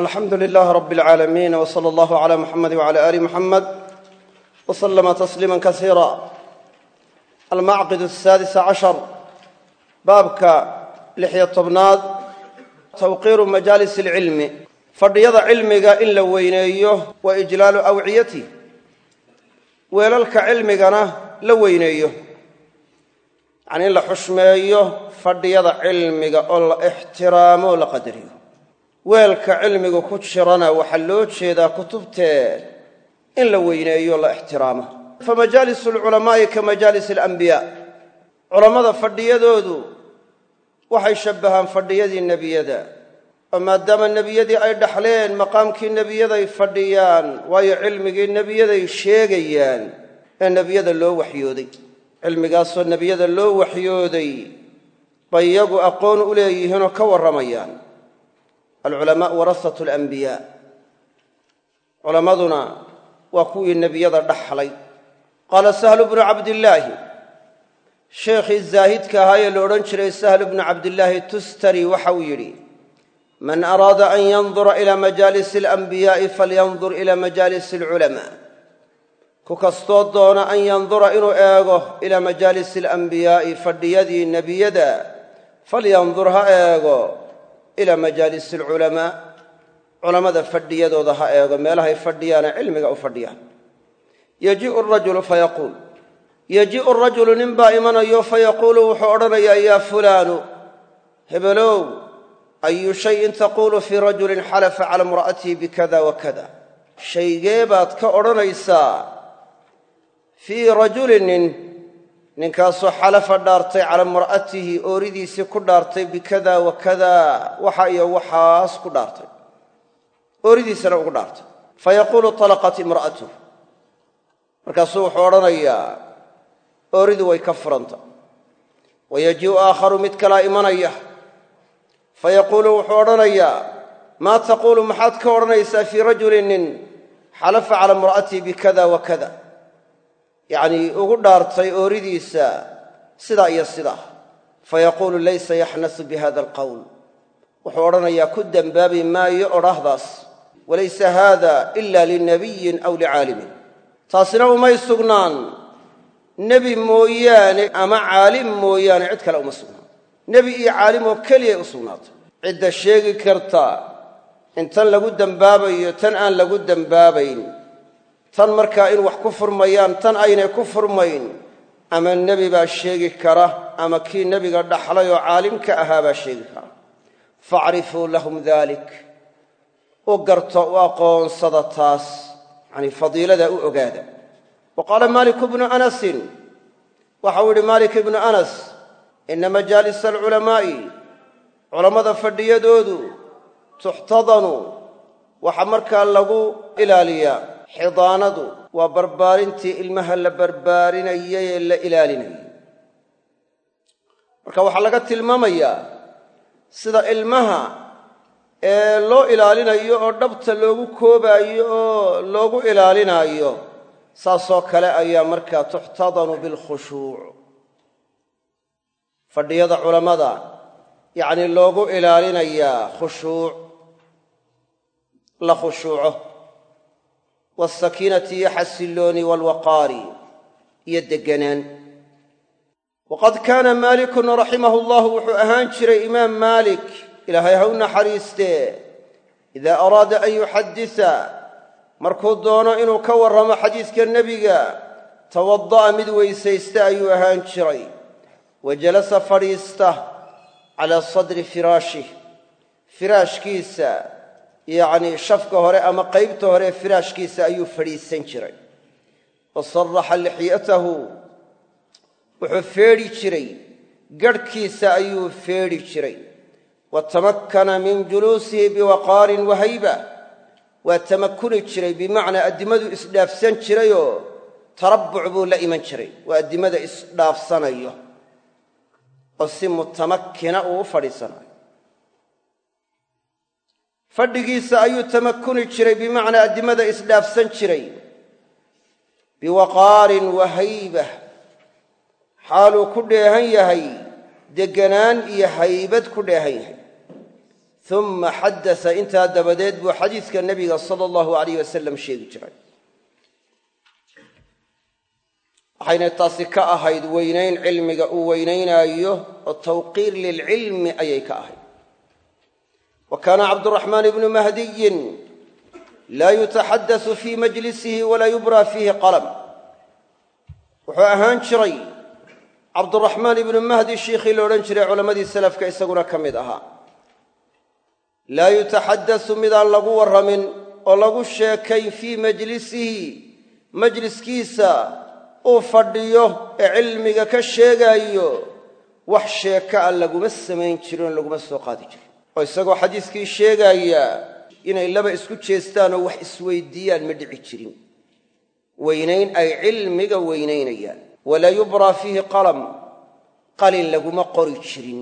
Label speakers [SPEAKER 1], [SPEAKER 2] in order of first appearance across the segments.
[SPEAKER 1] alxamdu lilaah rab اlcaalamiin w slى اllah عlى muxamedi wعlى ali muxamed w slma tasliima kasiira almacqid asaadis cashar baabka lixyo tobnaad tawqiiru majaalis اlcilmi fadhiyada cilmiga in la weyneeyo wa ijlaalu awciyatih weelalka cilmigana la weyneeyo yacni in la xushmeeyo fadhiyada cilmiga oo la ixtiraamo o la qadariyo weelka cilmigu ku jirana waxaa loo jeedaa kutubtee in la weyneeyo la ixtiraamo fa majaalis ka majaalis alambiyaa culammada fadhiyadoodu waxay shabbahaan fadhiyadii nebiyada. Oo maadaama nebiyadii ay dhaxleen maqaamkii nebiyaday fadhiyaan waayo cilmigii nebiyaday sheegayaan ee nebiyada loo waxyooday. Cilmigaasoo nebiyada loo waxyooday bay iyagu aqoon u leeyihiinoo ka warramayaan alculamaa warasatu alambiyaa culammaduna waa kuwii nebiyada dhaxlay. Qaala sahlu bnu cabdillaahi sheekhii zaahidka ahaa ee la odhan jiray sahlu bnu cabdillaahi tustari waxa uu yidhi man araada an yandura ila majaalisi alanbiyaa'i falyandur ila majaalisi alculamaa. Ku kastoo doona an yandura inuu eego ilaa majaalisi alanbiyaa'i fadhiyadii nebiyada falyandur ha eego ilaa majaalisi alculamaa culammada fadhiyadooda ha eego meelahay fadhiyaane cilmiga u fadhiyaan. Yajii'u arajulu fayaquul. Yajii'u arajulu nin baa imanayo fayaquulu wuxuu odhanayaa yaa fulaanu hebelow ayu shayin taquulu fii rajulin xalafa cala imra'atihi bikada wa kada shaygee baad ka odhanaysaa fii rajulin nin ninkaasoo xalafa dhaartay cala imra'atihi ooridiisii ku dhaartay bikada wa waxa iyo waxaas ku dhaartay. Ooridiisana ugu dhaartay. Fayaquulu talaqat imra'atuh markaasuu wuxuu odhanayaa ooridu way ka furanta. Wayajii'u aakharu mid kalaa imanaya. Fayaquulu wuxuu odhanayaa maa taquulu maxaad ka odhanaysaa fii rajulin nin xalafa cala imra'atihi bikada wa yacnii ugu dhaartay ooridiisa sidaa iyo sidaa fayaquulu laysa yaxnasu bi hada alqowl wuxuu odhanayaa ku dembaabi maayo odhaahdaas walaysa haada ila linabiyin aw licaalimin. Taasina umay sugnaan. Nebi mooyaane ama caalim mooyaane cid kale uma sugnaan. Nebi iyo caalim oo keliyay u sugnaatay. Cidda sheegi karta in tan lagu dembaabayo tan aan lagu dembaabayn tan markaa in wax ku furmayaan tan aynay ku furmayn ama nebi baa sheegi kara ama kii nebiga dhaxlay oo caalimka ahaa baa sheegi kara. Facrifuu lahum dalik u garto u aqoonsada taas yacanii fadiilada u ogaada. Wa qaala maaliku bnu anasin waxau yidhi maalik ibnu anas ina majaalisa alculamaa'i culammada fadhiyadoodu tuxtadanu waxaa markaa lagu ilaaliyaa xidaanadu waa barbaarintii ilmaha la barbaarinayay ee la ilaalinayay. Marka waxaa laga tilmaamayaa sida ilmaha ee loo ilaalinayo oo dhabta loogu koobaayo oo loogu ilaalinaayo saasoo kale ayaa markaa tuxtadanu bilkhushuuc fadhiyada culammada yacnii loogu ilaalinayaa khushuuc la khushuuco waalsakiinati iyo xasillooni waalwaqaari iyo degganaan waqad kaana maalikun raximahu llahu wuxuu ahaan jiray imaam maalik ilaahay ha u naxariistee idaa araada an yuxaddisa markuu doono inuu ka warramo xadiiska nebiga tawada'a mid weysaysta ayuu ahaan jiray wa jalasa fadhiista calaa sadri firaashih firaashkiisa yacnii shafka hore ama qaybta hore firaashkiisa ayuu fadhiisan jiray. Wa saraxa lixyatahu wuxuu feedhi jiray. Garhkiisa ayuu feedhi jiray. Wa tamakkana min juluusihi biwaqaarin wahayba waa tamakuni jiray bimacnaa addimadu isdhaafsan jirayoo tarabbuc buu la iman jiray. Waa addimada isdhaafsanayo. Oo si mutamakkina uu u fadhiisanayo fadhigiisa ayuu tamakuni jiray bimacnaa addimada isdhaafsan jiray. Biwaqaarin wahayba xaaluu ku dheehan yahay degganaan iyo haybad ku dheehan yahay. Uma xadasa intaa dabadeed buu xadiidka nebiga sala allahu alayh wasalam sheegi jiray. Waxayna taasi ka ahayd weynayn cilmiga uu weynaynaayo oo tawqiir lilcilmi ayay ka ahayd wa kaana cabduraxmaan ibnu mahdiyin laa yutaxaddasu fii majlisihi walaa yubraa fiihi qalam wuxuu ahaan jiray cabduraxmaan ibnu mahdi shiikhii la odhan jiray culammadii salafka isaguna ka mid ahaa laa yutaxaddasu midaan lagu warramin oo lagu sheekayn fii majlisihi majliskiisa uu fadhiyo ee cilmiga ka sheegaayo wax sheeka a laguma samayn jirin oo laguma soo qaadi jirin oo isagoo xadiiskii sheegaaya inay laba isku jeestaan oo wax isweydiiyaan ma dhici jirin. Weynayn ay cilmiga weynaynayaan. Walaa yubraa fiihi qalam. Qalin laguma qori jirin.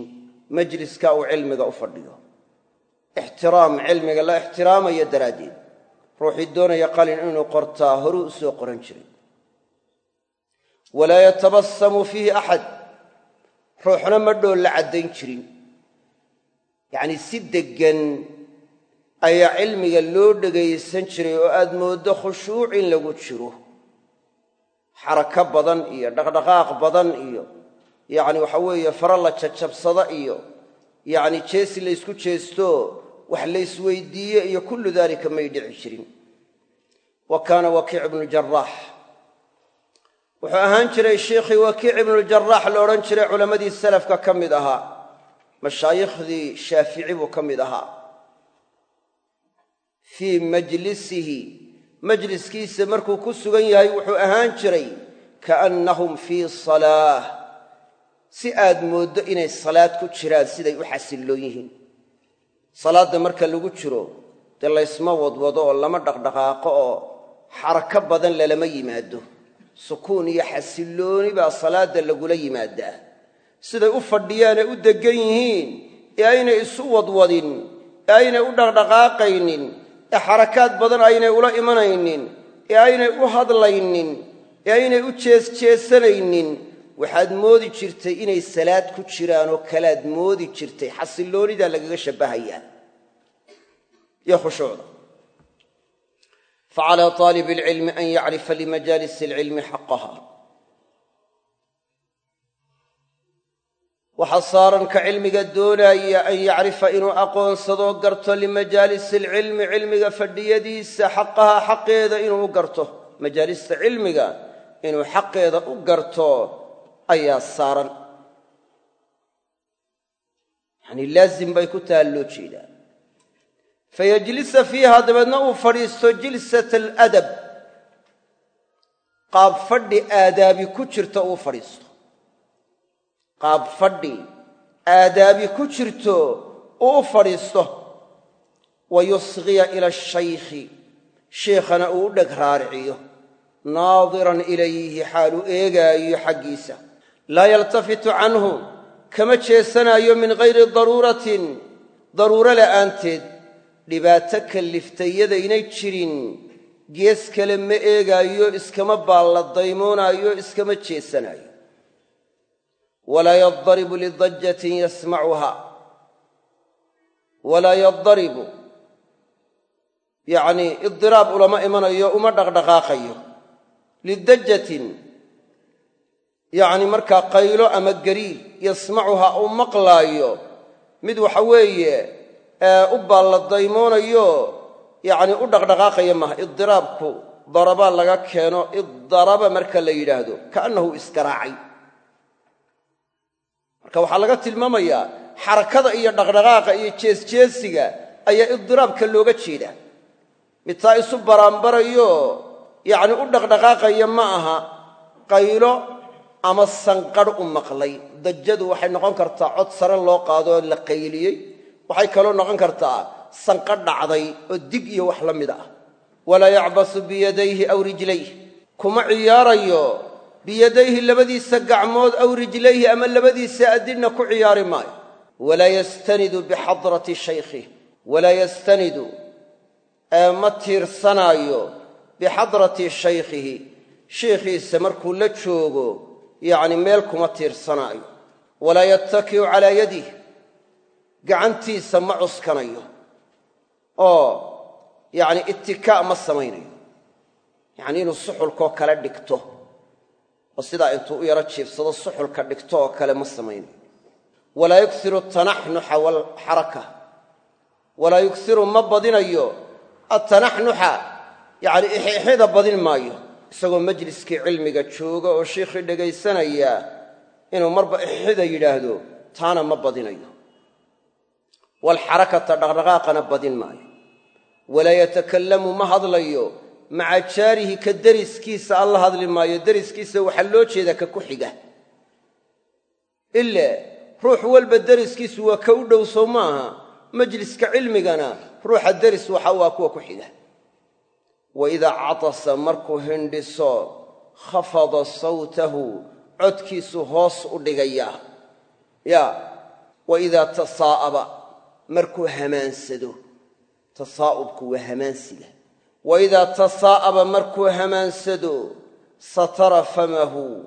[SPEAKER 1] Majliska uu cilmiga u fadhiyo. Ixtiraam cilmiga la ixtiraamaya daraaddeed. Ruuxii doonaya qalin inuu qortaa horuu u soo qoran jiray. Walaa yatabasamu fiihi axad ruuxna ma dhool la caddayn jirin yacnii si deggan ayaa cilmiga loo dhegaysan jiray oo aad mooddo khushuuc in lagu jiro. Xarako badan iyo dhaqdhaqaaq badan iyo yacni waxa weeye fara la jajabsada iyo yacni jeesi laysku jeesto wax laysweydiiye iyo kullu daalika may dhici jirin. Wa kaana wakiic ibnu jaraax wuxuu ahaan jiray sheikhii wakiic ibnuljarax la odhan jiray culammadii salafka ka mid ahaa mashaaikhdii shaafici buu ka mid ahaa. Fii majlisihi majliskiisa markuu ku sugan yahay wuxuu ahaan jiray kaannahum fii salaah si aad mooddo inay salaad ku jiraan siday u xasilloon yihiin. Salaadda marka lagu jiro dee laysma wadwado oo lama dhaqdhaqaaqo oo xarako badan lalama yimaado. Sukuun iyo xasillooni baa salaadda lagula yimaadaa siday u fadhiyaanee u deggan yihiin ee aynay isu wadwadin ee aynay u dhaqdhaqaaqaynin ee xarakaad badan aynay ula imanaynin ee aynay u hadlaynin ee aynay u jeesjeesanaynin. Waxaad moodi jirtay inay salaad ku jiraan oo kalaad moodi jirtay xasilloonidaa lagaga shabbahayaa iyo khushuucda facalaa aalibi alcilmi an yacrifa limajaalis alcilmi xaqaha waxaa saaran ka cilmiga doonaya an yacrifa inuu aqoonsadoo garto limajaalis اlcilmi cilmiga fadhiyadiisa xaqaha xaqeeda inuu u garto. Majaalista cilmiga inuu xaqeeda u garto ayaa saaran. Yani laazim bay ku taha loo jeedaa fayajlisa fiiha dabeedna uu fadhiisto jilsat aladab qaab fadhi aadaabi ku jirta uu qaab fadhi aadaabi ku jirto uu fadhiisto. Wa yusgiya ila ashaykhi sheikhana uu dheg raariciyo. Naadiran ilayhi xaaluu eegaayo xaggiisa. Laa yaltafitu canhu kama jeesanaayo min hayri daruuratin daruuro la'aanteed. Dhibaato kalliftayadaynay jirin gees kale ma eegaayo iskama baalladaymoonaayo iskama jeesanaayo walaa yadaribu lidajjatin yasmacuha walaa yadaribu yacnii idiraab ulama imanayo uma dhaqdhaqaaqayo lidajjatin yacni markaa qaylo ama gariir yasmacuha uu maqlaayo mid waxa weeye u baalladaymoonayoo yacni u dhaqdhaqaaqaya maaha idiraabku darabaa laga keeno iddaraba marka la yidhaahdo kaannahu iskaraacay marka waxaa laga tilmaamayaa xarakada iyo dhaqdhaqaaqa iyo jeesjeesiga ayaa idiraabka looga jeedaa. Mid taa isu baraanbarayo yacni u dhaqdhaqaaqaya ma aha qaylo ama sanqadh u maqlay. Dajadu waxay noqon kartaa cod sare loo qaadoo la qayliyey. Waxay kaloo noqon kartaa sanqa dhacday oo dig iyo wax la mid ah. Walaa yacbasu biyadayhi aw rijlayh kuma ciyaarayo biyadayhi labadiisa gacmood aw rijlayhi ama labadiisa addinna ku ciyaari maayo. Walaa yastanidu bixadrati shaykhih walaa yastanidu ee ma tiirsanaayo bixadrati shaykhihi. Sheikhiisa markuu la joogo yacni meel kuma tiirsanaayo. Walaa yattakiu calaa yadih gacantiisa ma cuskanayo. Oo yacni ittikaa ma samaynayo. Yacnii inuu suxulkoo kale dhigto oo sidaa intuu u yaro jiibsado suxulka dhigto oo kale ma samaynayo walaa yuksiru atanaxnuxa waalxaraka walaa yuksiru ma badinayo atanaxnuxa yacni ixixida badin maayo. Isagoo majliskii cilmiga jooga oo shiikhii dhegaysanaya inuu marba ixixida yidhaahdo taana ma badinayo. Waalxarakata dhaqdhaqaaqana badin maayo. Walaa yatakallamu ma hadlayo maca jaarihi ka deriskiisa alla hadli maayo deriskiisa waxaa loo jeedaa ka ku xiga. Ile ruux walba deriskiisu waa ka u dhow sow maaha majliska cilmigana ruuxa deris waxa waa kuwa ku xiga. Wa idaa catasa markuu hindhiso khafada sawtahu codkiisu hoos u dhigayaa ya wa idaa tasaa'aba markuu hamaansado. Tasaa'ubku waa hamaansiga wa idaa tasaa'aba markuu hamaansado satara famahu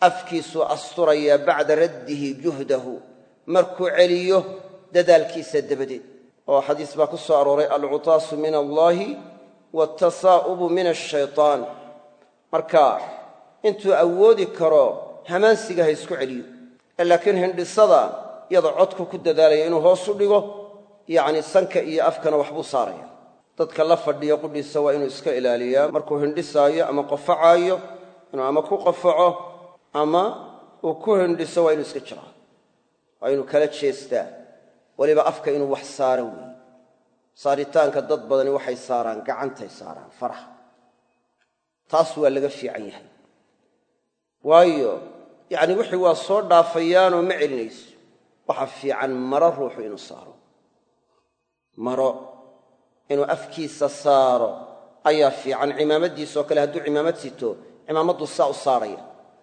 [SPEAKER 1] afkiisuu asturayaa bacda raddihi juhdahu markuu celiyo dadaalkiisa dabadeed oo xadiis baa ku soo arooray alcutaasu min allaahi waaltasaa'ubu min ashaytaan marka intuu awoodi karo hamaansiga ha isku celiyo laakiin hindhisada iyadoo codku ku dadaalaya inuu hoos u dhigo yacni sanka iyo afkana waxbuu saaraya dadka la fadhiya qudhiisa waa inuu iska ilaaliyaa. Markuu hindhisaayo ama qofacaayo inuu ama ku qofaco ama uu ku hindhiso waa inuu iska jiraa waa inuu kala jeestaa. Weliba afka inuu wax saaro weeye saaritaanka dad badani waxay saaraan gacantay saaraan faraha. Taas waa laga fiican yahay. Waayo yacni wixii waa soo dhaafayaanoo ma celinayso. Waxa fiican maro ruuxu inuu saaro. Maro inuu afkiisa saaro ayaa fiican. Cimaamadiisoo kale hadduu cimaamad sito cimaamadduu saa u saaraya.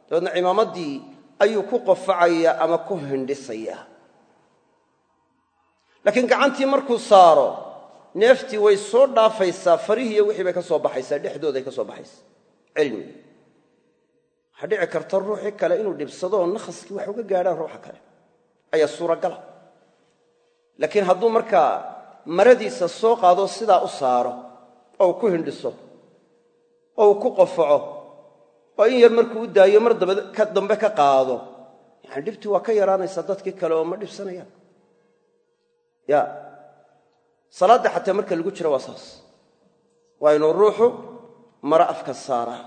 [SPEAKER 1] Dabeedna cimaamaddii ayuu ku qofacayaa ama ku hindhisayaa laakiin gacantii markuu saaro neeftii way soo dhaafaysaa farihiiyo wixii bay ka soo baxaysaa dhexdooday ka soo baxaysaa. Cilmiga waxaa dhici karta ruuxii kale inuu dhibsado oo nakhaskii wax uga gaadhaan ruuxa kale. Ayaa suuragala laakiin hadduu markaa maradiisa soo qaado sidaa u saaro oo uu ku hindhiso oo ku qofaco oo in yar markuu u daayo mar dambe ka qaado. Yani dhibtii waa ka yaraanaysaa dadkii kale oo ma dhibsanayaan. Ya salaadda xataa marka lagu jiro waa saas. Waa inuu ruuxu maro afka saaraa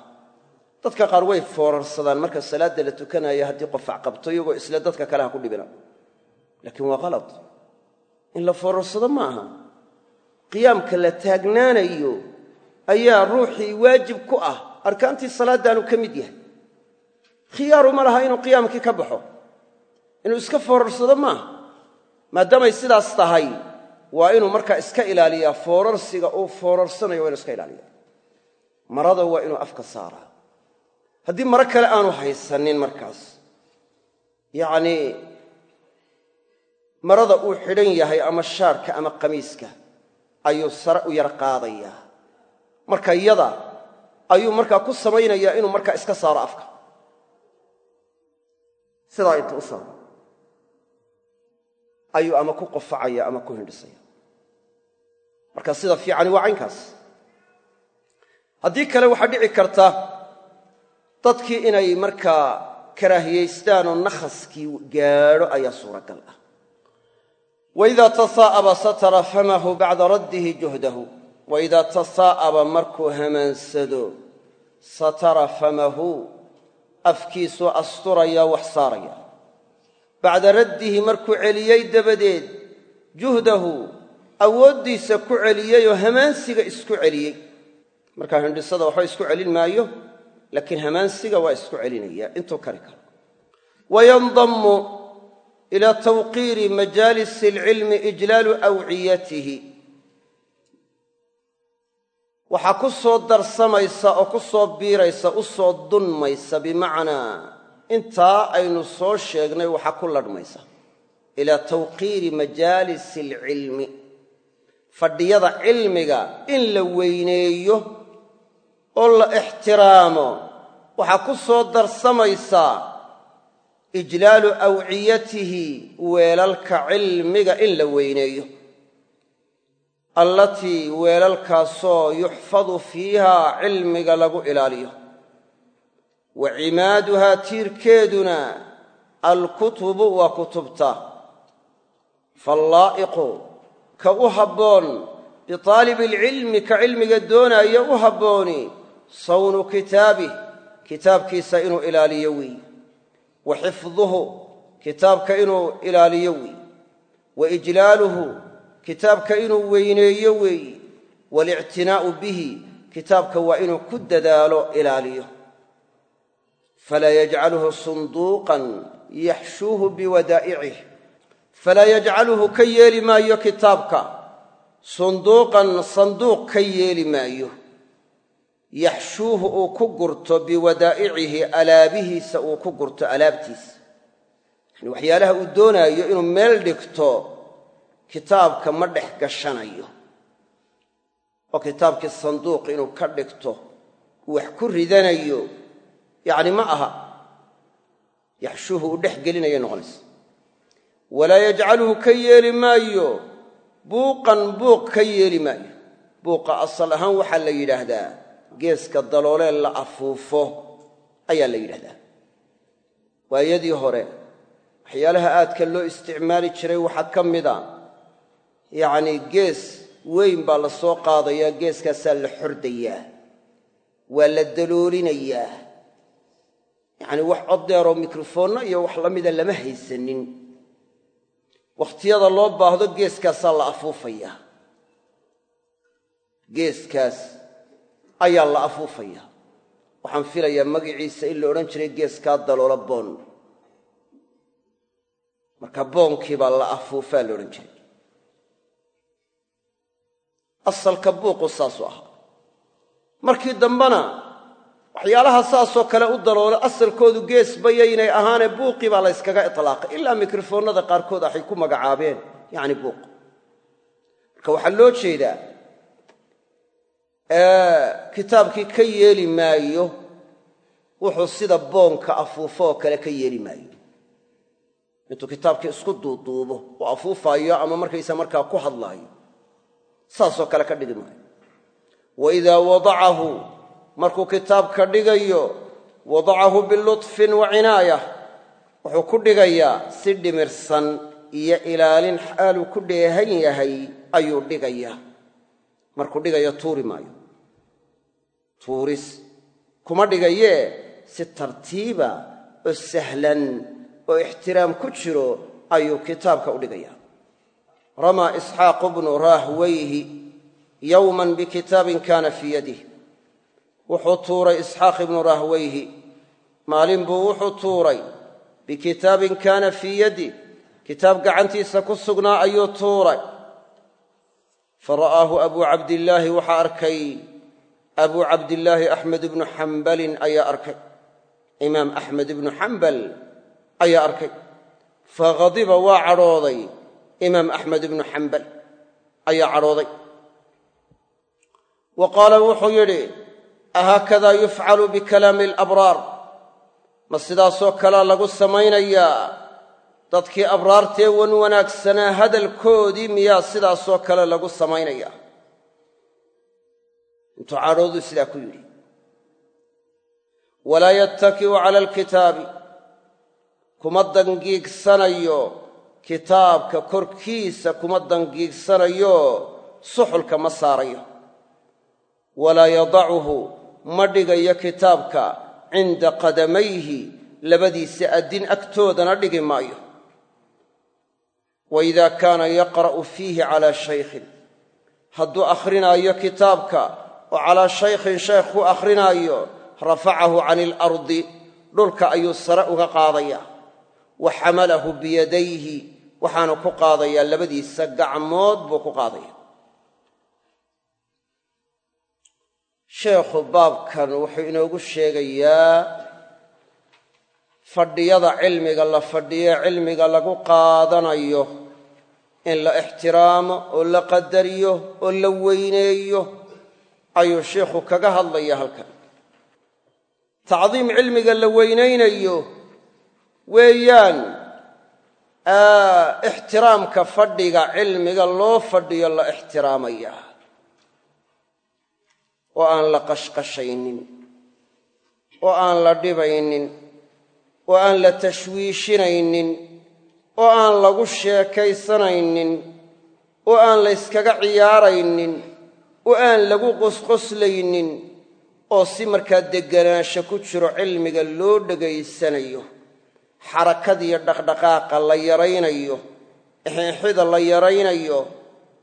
[SPEAKER 1] dadka qaar way foorarsadaan marka salaadda la tukanayo haddii qofac qabto iyagoo isle dadka kale ha ku dhibina. Laakiin waa qalad in la foorarsado ma aha qiyaamka la taagnaanayo ayaa ruuxii waajib ku ah. Arkaantii salaaddaanu ka mid yahay. Khiyaaru ma laha inuu qiyaamkii ka baxo. Inuu iska foorarsado maaha. Maadaamay sidaas tahay waa inuu markaa iska ilaaliyaa. Foorarsiga uu foorarsanayo waa inu iska ilaaliya marada waa inuu afka saaraa. Haddii maro kale aanu haysanin markaas. Yacnii marada uu xidhan yahay ama shaarka ama qamiiska ayuu sare u yar qaadayaa marka yada ayuu markaa ku samaynayaa inuu markaa iska saaro afka. Sidaa intuu u saaro. Ayuu ama ku qofacaya ama ku hindhisaya. Marka sida fiicani waa caynkaas. Haddii kale waxaa dhici karta dadkii inay markaa karaahiyaystaan oo nakhaskii gaadho ayaa suuragal ah waidaa tasaa'aba satara famahu bacda raddihi juhdahu waidaa tasaa'aba markuu hamaansado satara famahu afkiisuu asturaya wax saaraya bacda raddihi markuu celiyey dabadeed juhdahu awooddiisa ku celiyey oo hamaansiga isku celiyey markaa hindhisada waxba isku celin maayo laakiin hamaansiga waa isku celinaya intuu kari karo ilaa tawqiiri majaalisi alcilmi ijlaalu awciyatihi. Waxaa ku soo darsamaysa oo ku soo biiraysa u soo dunmaysa bimacnaa. Intaa aynu soo sheegnay waxaa ku ladhmaysa ilaa tawqiiri majaalisi alcilmi fadhiyada cilmiga in la weyneeyo oo la ixtiraamo. Waxaa ku soo darsamaysaa ijlaalu awciyatihi weelalka cilmiga in la weyneeyo. Allatii weelalkaasoo yuxfadu fiihaa cilmiga lagu ilaaliyo. Wa cimaaduhaa tiirkeeduna alkutubu waa kutubta. Fallaa'iqu ka u habboon biaalibi alcilmi ka cilmiga doonaya u habbooni sawnu kitaabih kitaabkiisa inuu ilaaliyo weey wa xifduhu kitaabka inuu ilaaliyo weey. Wa ijlaaluhu kitaabka inuu weyneeyo weeyi walictinaa'u bihi kitaabka waa inuu ku dadaalo ilaaliyo. Falaa yajcaluhu sunduuqan yaxshuuhu biwadaa'icih falaa yajcaluhu ka yeeli maayo kitaabka. Sunduuqan sanduuq ka yeeli maayo yaxshuuhu uu ku gurto biwadaa'icihi alaabihiisa uu ku gurto alaabtiisa yani waxyaalaha uu doonaayo inuu meel dhigto kitaabka ma dhex gashanayo. Oo kitaabkii sanduuq inuu ka dhigto wax ku ridanayo yacni ma aha. Yaxshuuhu uu dhex gelinayay noqonaysa walaa yajcaluhu ka yeeli maayo buuqan buuq ka yeeli maayo. Buuqa asal ahaan waxaa la yidhaahdaa geeska daloolee la afuufo ayaa la yidhahdaa. Waayadii hore waxyaalaha aadka loo isticmaali jiray waxaa ka mida yacnii gees weyn baa la soo qaadayaa geeskaasaa la xordayaa waa la daloolinayaa. Yacnii wax coddeeroo mikrofoonna iyo wax la mida lama haysanin. Wakhtiyada loo baahdo geeskaasaa la afuufayaa. Geeskaas ayaa la afuufayaa waxaan filayaa magiciisa in la odhan jiray geeskaa daloola boon. Marka boonkii baa la afuufaa la odhan jiray. Asalka buuqu saasuu ahaa. Markii dambena waxyaalaha saasoo kale u daloolo asalkoodu gees bayaynay ahaane buuqii baa la yskaga itlaaqay ilaa mikrofoonnada qaarkood waxay ku magacaabeen yacni buuq. Marka waxaa loo jeedaa kitaabkii ka yeeli maayo wuxuu sida boonka afuufo oo kale ka yeeli maayo. Intuu kitaabkii isku duuduubo oo afuufaayo ama markaysa markaa ku hadlaayo saasoo kale ka dhigi maayo. Wa idaa wadacahu markuu kitaabka dhigayo wadacahu bilutfin wa cinaaya wuxuu ku dhigayaa si dhimirsan iyo ilaalin xaaluu ku dheehan yahay ayuu dhigayaa. Markuu dhigayo tuuri maayo tuuris kuma dhigayee si tartiiba oo sahlan oo ixtiraam ku jiro ayuu kitaabka u dhigayaa. Ramaa isxaaqu bnu raahwayhi yowman bikitaabin kaana fii yadih wuxuu tuuray isxaaq ibnu rahwayhi maalin buu wuxuu tuuray bikitaabin kaana fii yadih kitaab gacantiisa ku sugnaa ayuu tuuray. Fara'aahu abuu cabdillaahi waxaa arkay abuu cabdillaahi axmed ibnu xambalin ayaa arkay. Imaam axmed ibnu xambal ayaa arkay. Faghadiba waa cadhooday. Imaam axmed ibnu xambal ayaa cadhooday. Wa qaala wuxuu yidhi ahaakadaa yufcalu bikalaami alabraar? Ma sidaasoo kalea lagu samaynayaa? Dadkii abraartee wan wanaagsanaa hadalkoodii miyaa sidaasoo kale lagu samaynayaa intuu cadhoodu sidaa ku yidhi. Walaa yattaki'u cala alkitaabi. Kuma dangiigsanayo kitaabka korkiisa kuma dangiigsanayo suxulka ma saarayo. Walaa yadacuhu ma dhigayo kitaabka cinda qadamayhi labadiisa addin agtoodana dhigi maayo. Wa idaa kaana yaqra'u fiihi calaa shaykhin. Hadduu akhrinaayo kitaabka oo calaa shaykhin shaykh ku akhrinaayo rafacahu cani ilardi dhulka ayuu sare uga qaadayaa wa xamalahu biyadayhi waxaanu ku qaadayaa labadiisa gacmood buu ku qaadaya. Sheekhu baabkan wuxuu inoogu sheegayaa fadhiyada cilmiga la fadhiye cilmiga lagu qaadanayo in la ixtiraamo oo la qadariyo oo la weyneeyo ayuu sheikhu kaga hadlaya halkan. Tacdiim cilmiga la weynaynayo weeyaan ixtiraamka fadhiga cilmiga loo fadhiyo la ixtiraamaya. Oo aan la qashqashaynin oo aan la dhibaynin oo aan la tashwiishinaynin oo aan lagu sheekaysanaynin oo aan la yskaga ciyaaraynin oo aan lagu qosqoslaynin oo si markaa degganaansho ku jiro cilmiga loo dhegaysanayo xarakadiyo dhaqdhaqaaqa la yaraynayo ixixida la yaraynayo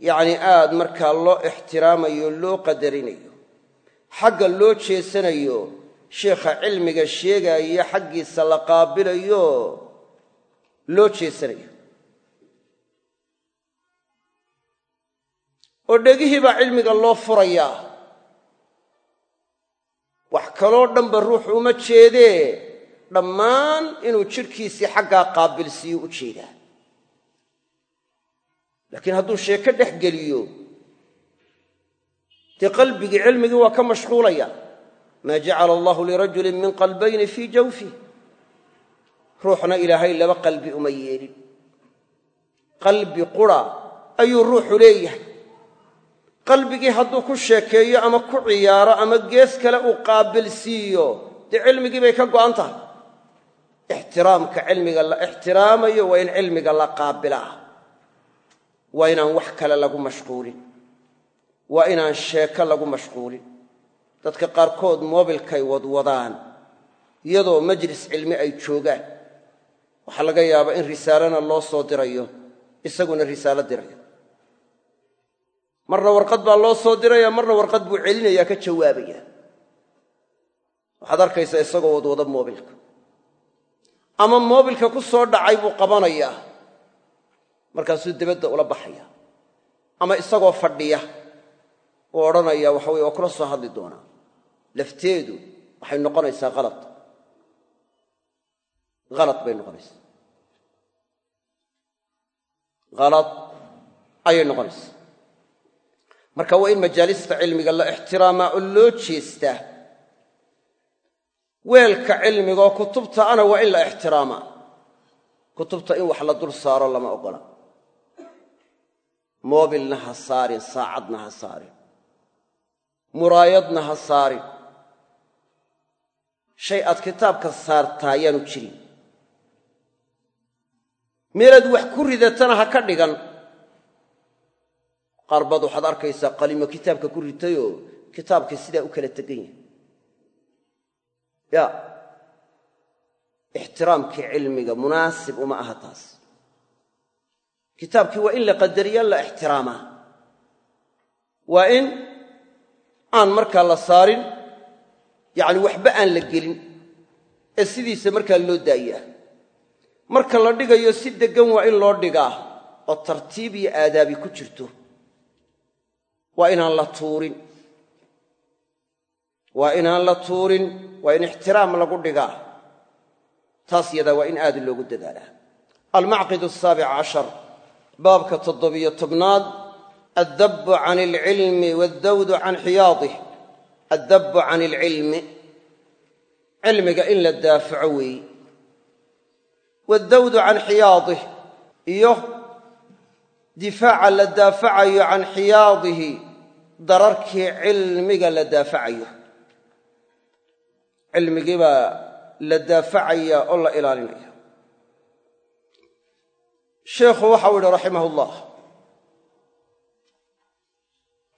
[SPEAKER 1] yacnii aad markaa loo ixtiraamayo loo qadarinayo. Xagga loo jeesanayo sheikha cilmiga sheegaayo xaggiisa la qaabilayo loo jeesanayo oo dhegihii baa cilmiga loo furayaa wax kaloo dhanba ruuxu uma jeedee. Dhammaan inuu jidhkiisii xaggaa qaabilsiiyo u jeedaa laakiin hadduu sheeko dhex geliyo dee qalbigii cilmigii waa ka mashquulaya. Maa jacala allahu lirajulin min qalbayni fii jawfih ruuxna ilaahay laba qalbi uma yeelin. Qalbi qura ayuu ruuxu leeyahay qalbigii hadduu ku sheekeeyo ama ku ciyaaro ama gees kale uu qaabilsiiyo dee cilmigii bay ka go'an tahay. Ixtiraamka cilmiga la ixtiraamayo waa in cilmiga la qaabilaa. Waa inaan wax kale lagu mashquulin. Waa inaan sheeko lagu mashquulin. Dadka qaarkood moobilkay wadwadaan iyadoo majlis cilmi ay joogaan. Waxaa laga yaabaa in risaalena loo soo dirayo isaguna risaalo dirayo marna warqad baa loo soo diraya marna warqad buu celinayaa ka jawaabaya waxaad arkaysaa isagoo wadwada moobilka. Ama moobilka ku soo dhacay buu qabanayaa markaasuu debadda ula baxaya ama isagoo fadhiya uu odhanaya waxa weye waa kula soo hadli doonaa. Lafteedu waxay noqonaysaa halad halad bay noqonaysaa. Halad ayay noqonaysaa marka waa in majaalista cilmiga la ixtiraamaa oo loo jeestaa weelka cilmigaoo kutubta ana waa in la ixtiraamaa kutubta in wax la dul saaro lama oggola moobilna ha saarin saacadna ha saarin. Muraayadna ha saarin. Shay aad kitaabka saartaa ayaanu jirin. Meelaad wax ku ridatana ha ka dhigan qaar baad waxaad arkaysaa qalimo kitaabka ku ritayoo kitaabkii sidaa u kala tegan yahay. Ya ixtiraamkii cilmiga munaasib uma aha taas. Kitaabkii waa in la qadariya la ixtiraamaa. Waa in aan markaa la saarin yacni waxba aan la gelin ee sidiisa markaa loo daayaa. Marka la dhigayo si deggan waa in loo dhigaa oo tartiib iyo aadaabi ku jirto waa inaan la tuurin. Waa inaan la tuurin. Waa in ixtiraam lagu dhigaa. Taas yadaa waa in aad loogu dadaalaa. Almacqid asaabic cashar baabka toddobiyo tobnaad addabbu can alcilmi waaldawdu can xiyaadih. Addabbu can alcilmi cilmiga in la daafaco weeye waaldawdu can xiyaadih iyo difaaca la daafacayo can xiyaadihi dararkii cilmiga la daafacayo. Cilmigii baa la daafacaya oo la ilaalinaya sheikhu waxau yidhi raximah ullah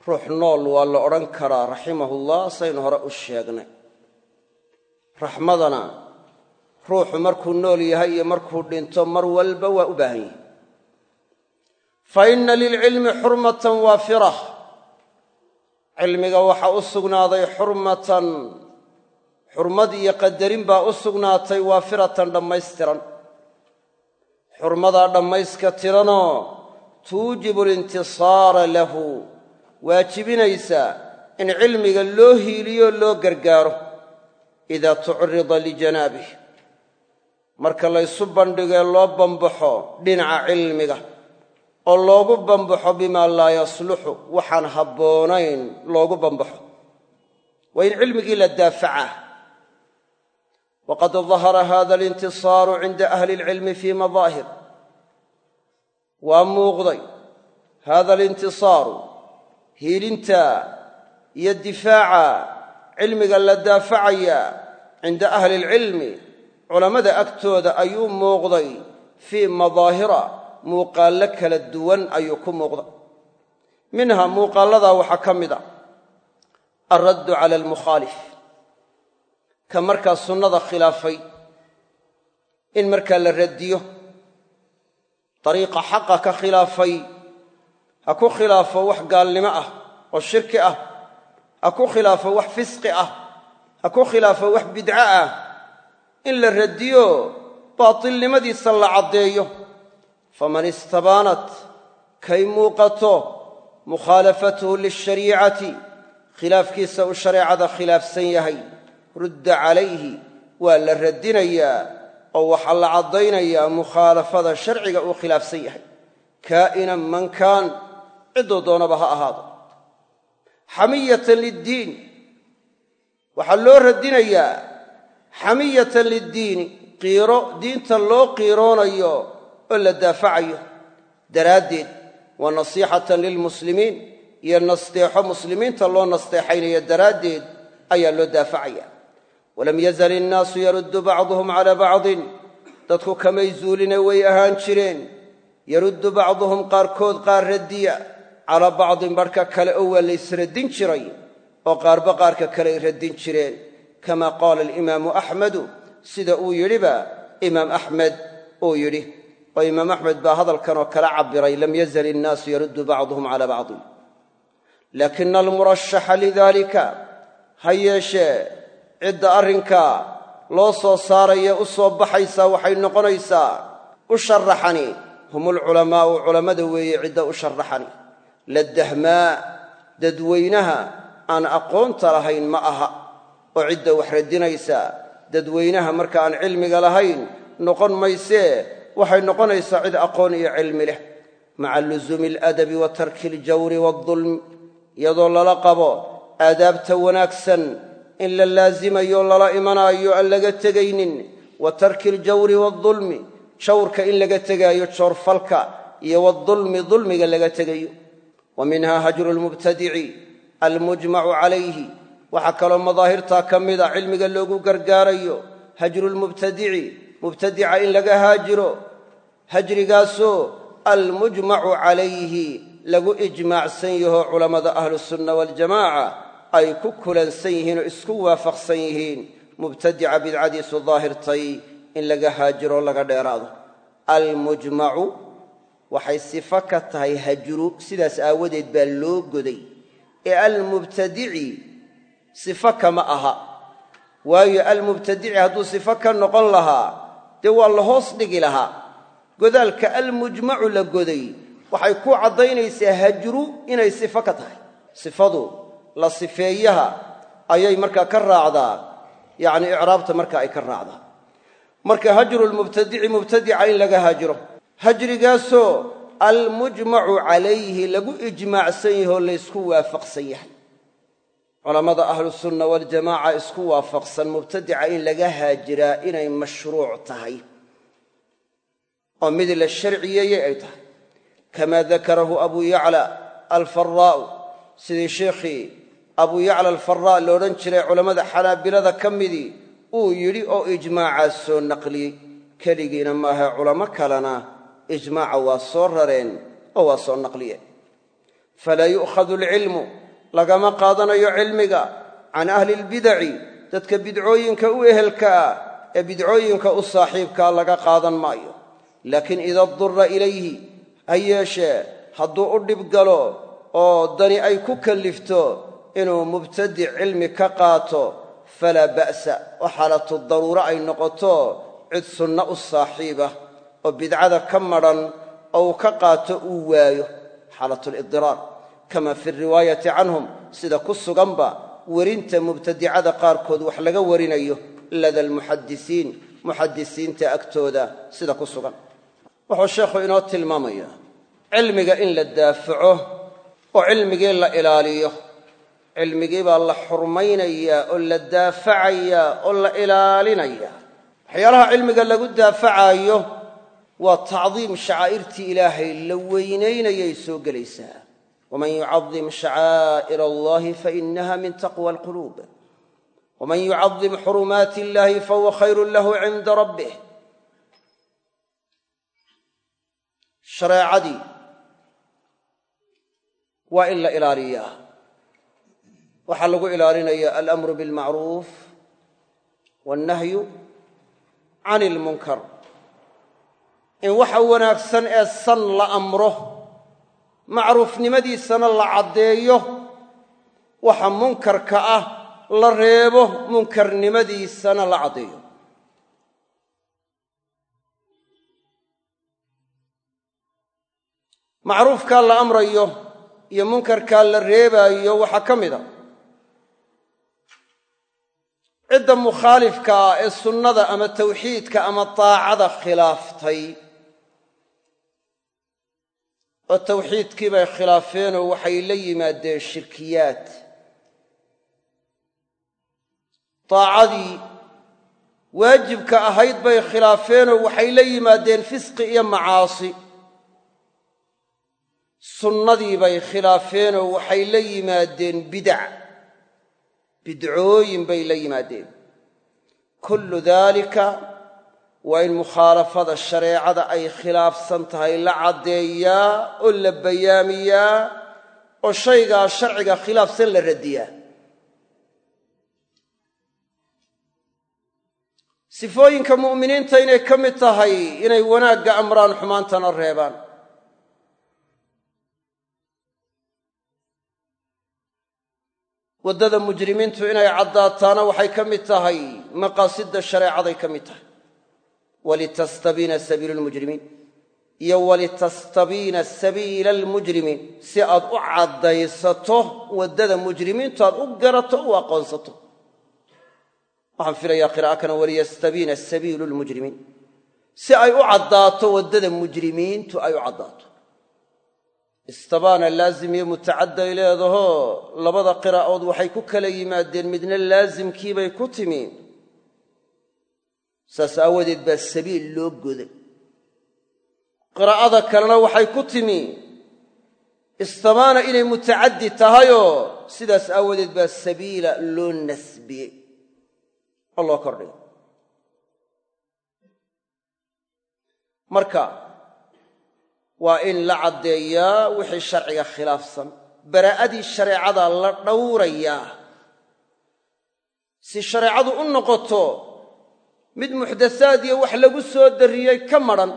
[SPEAKER 1] ruux nool waa la odhan karaa raximahullah saynu hore u sheegnay. Raxmadana ruuxu markuu nool yahay iyo markuu dhinto mar walba waa u baahan yahi fa inna lilcilmi xurmatan waafira cilmiga waxaa u sugnaaday xurmatan xurmad iyo qadarin baa u sugnaatay waafiratan dhammaystiran. Xurmadaa dhammayska tiranoo tuujibu alintisaara lahu waajibinaysa in cilmiga loo hiiliyo loo gargaaro idaa tucrida lijanaabih marka laysu bandhigee loo bambaxo dhinaca cilmiga oo loogu bambaxo bimaa laa yasluxu waxaan habboonayn loogu bambaxo. Waa in cilmigii la daafacaa. Waqad dahara hada alintisaaru cinda ahli alcilmi fii madaahir waa muuqday hada alintisaaru hiilinta iyo difaaca cilmiga la daafacaya cinda ahli alcilmi culammada agtooda ayuu muuqday fii madaahira muuqaallo kala duwan ayuu ku muuqday minha muuqaalladaa waxaa ka mid a alraddu cala almukhaalif. Ka markaa sunnada khilaafay in markaa la raddiyo dariiqa xaqa ka khilaafay ha ku khilaafo wax gaalnimo ah oo shirki ah ha ku khilaafo wax fisqi ah ha ku khilaafo wax bidco ah in la radiyo baatilnimadiisa la caddeeyo faman istabaanat kay muuqato mukhaalafatuhu lishariicati khilaafkiisa uu shareecada khilaafsan yahay rudda calayhi waa la radinayaa oo waxaa la caddaynayaa mukhaalafada sharciga uu khilaafsan yahay kaa'inan man kaan cidduu doonaba ha ahaado xamiyatan liddiin waxaa loo radinayaa xamiyatan liddiini qiiro diinta loo qiiroonayo oo la daafacayo. Daraaddeed wa nasiixatan lilmuslimiin iyo nasteexo muslimiinta loo nasteexaynayo daraaddeed ayaa loo daafacaya. Walam yazal innaasu yaruddu bacduhum calaa bacdin dadku kamay zuuline way ahaan jireen. Yaruddu bacduhum qaarkood qaar raddiya calaa bacdin barhka kale oo waa laysradin jiray oo qaarba qaarka kale ay raddin jireen. Kama qaala alimaamu axmedu sida uu yidhiba imaam axmed uu yidhi oo imaam axmed baa hadalkanoo kala cabbiray lam yazal innaasu yaruddu bacduhum calaa bacdin laakina almurashaxa lidaalika ha yeeshee cidda arrinkaa loo soo saaraya u soo baxaysaa waxay noqonaysaa u sharaxani hum ulculamaa'u culammada weeye cidda u sharaxani ladahmaa dadweynaha aan aqoonta lahayn ma aha oo cidda wax radinaysaa dadweynaha marka aan cilmiga lahayn noqon maysee waxay noqonaysaa cid aqoon iyo cilmi leh maca lusuumi aladabi wa tarki aljawri waaldulm iyadoo lala qabo aadaabta wanaagsan in la laasimayo lala imanaayo aan laga tegaynin wa tarki aljawri waaldulmi jawrka in laga tegaayo joorfalka iyo waadulmi dulmiga laga tegayo. Wa minha hajru lmubtadici almujmacu calayhi waxaa kaloo madaahirtaa ka mida cilmiga loogu gargaarayo hajru lmubtadici mubtadica in laga haajiro hajrigaasoo almujmacu calayhi lagu ijmaacsan yaho culammada ahlusunna waljamaaca ay ku kulansan yihiin oo isku waafaqsan yihiin mubtadica bidcadiisu daahirtay in laga haajiro o laga dheeraado. Almujmacu waxay sifo ka tahay hajru sidaas aawadeed baa loo goday. Ee almubtadici sifo kama aha. Waayo almubtadici hadduu sifo ka noqon lahaa dee waa la hoos dhigi lahaa. Godaalka almujmacu la goday waxay ku caddaynaysaa hajru inay sifo ka tahay. Sifadu la sifeeyaha ayay markaa ka raacdaa. Yacni icraabta marka ay ka raacdaa. Marka hajru lmubtadici mubtadica in laga haajiro hajrigaasoo almujmacu calayhi lagu ijmaacsan yahe oo laysku waafaqsan yahay culammada ahlusunna waljamaaca isku waafaqsan mubtadica in laga haajiraa inay mashruuc tahay. Oo mid la sharciyeeyey ay tahay. Kamaa dakarahu abuu yacla alfaraa'u sidii sheikhii abuu yacla alfaraa' la odhan jiray culammada xanaabilada ka midii uu yidhi oo ijmaacaas soo naqliyey. Keligiina maaha culamo kalena ijmaaca waa soo rareen oo waa soo naqliyeen. Falaa yu'khadu alcilmu lagama qaadanayo cilmiga can ahli lbidaci dadka bidcooyinka u ehelka ah ee bidcooyinka u saaxiibkaa laga qaadan maayo. Laakiin ida dura ilayhi ha yeeshee hadduu u dhib galo oo dani ay ku kallifto inuu mubtadic cilmi ka qaato falaa ba'sa. Oo xaalatu daruuro ay noqoto cid sunno u saaxiibah oo bidcada ka madhan oo uu ka qaato uu waayo. Xaalatulidiraar kama fi riwaayati canhum sida ku suganba werinta mubtadicada qaarkood wax laga warinayo lada almuxadisiin muxadisiinta agtooda sida ku sugan. Wuxuu sheekhu inoo tilmaamayaa cilmiga in la daafaco oo cilmigii la ilaaliyo cilmigii baa la xurmaynayaa oo la daafacayaa oo la ilaalinayaa waxyaalaha cilmiga lagu daafacaayo waa tacdiim shacaa'irtii ilaahay la weynaynayay soo gelaysaa waman yucadim shacaa'ir allahi fainaha min taqwa alquluub waman yucadim xurumaati illahi fahuwa khayru lahu cinda rabbih shareecadii waa in la ilaaliyaa waxaa lagu ilaalinaya alamru bilmacruuf wannahyu can ilmunkar in waxa wanaagsan ee san la amro macruufnimadiisana la caddeeyo waxa munkarka ah la reebo munkarnimadiisana la caddeeyo. Macruufkaa la amrayo iyo munkarkaa la reebaayo waxaa ka mid a. Cidda mukhaalifka ah ee sunnada ama tawxiidka ama daacada khilaaftay oo tawxiidkii bay khilaafeenoo waxay la yimaadeen shirkiyaad. Daacadii waajibka ahayd bay khilaafeenoo waxay la yimaadeen fisqi iyo macaasi. Sunnadii bay khilaafeenoo waxay la yimaadeen bidac. Bidcooyin bay la yimaadeen. Kullu daalika waa in mukhaalafada shareecada ay khilaafsan tahay la caddeeyaa oo la bayaamiyaa oo shaygaa sharciga khilaafsan la radiyaa sifooyinka mu'miniinta inay ka mid tahay inay wanaagga amraan xumaantana reebaan. Waddada mujrimiintu inay caddaataana waxay ka mid tahay maqaasidda shareecaday ka mid tahay walitastabiina sabiilu lmujrimiin iyo walitastabiina sabiila almujrimiin si aad u caddaysato waddada mujrimiintu aad u garato u aqoonsato. Waxaan filayaa qiraa'akana waliyastabiina sabiilu lmujrimiin si ay u caddaato waddada mujrimiintu ay u caddaato. Istabaana laazim iyo mutacadday leedahoo labada qiraa'ood waxay ku kala yimaadeen midna laasimkiibay ku timi saas aawadeed baa sabiil loo goday. Qiraa'ada kalena waxay ku timi istabaana inay mutacaddi tahayoo sidaas aawadeed baa sabiila loo nasbiyey. Oo loo kordhigay marka waa in la caddeeyaa wixii sharciga khilaafsan. Baraa'adii shareecada la dhowrayaa. Si shareecadu u noqoto mid muxdasaad iyo wax lagu soo darriyey ka madhan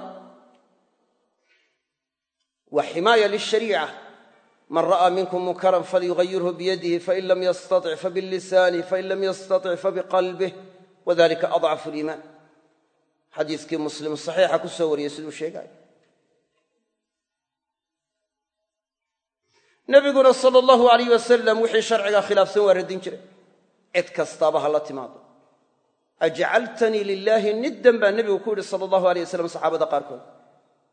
[SPEAKER 1] waa ximaaya lishariica. Man ra'aa minkum munkaran falyugayirhu biyadihi fain lam yastatic fabilisaani fain lam yastatic fabiqalbih wadalika adcafu liimaan. Xadiiskii muslim saxiixa ku soo wariyey siduu sheegaayo nebiguna sala allahu alayh wasalam wixii sharciga khilaafsan waa radin jiray. Cid kastaaba ha timaado ajcaltanii lilaahi niddan baa nebigu ku yidhi sala allahu alay wasalam saxaabada qaarkood.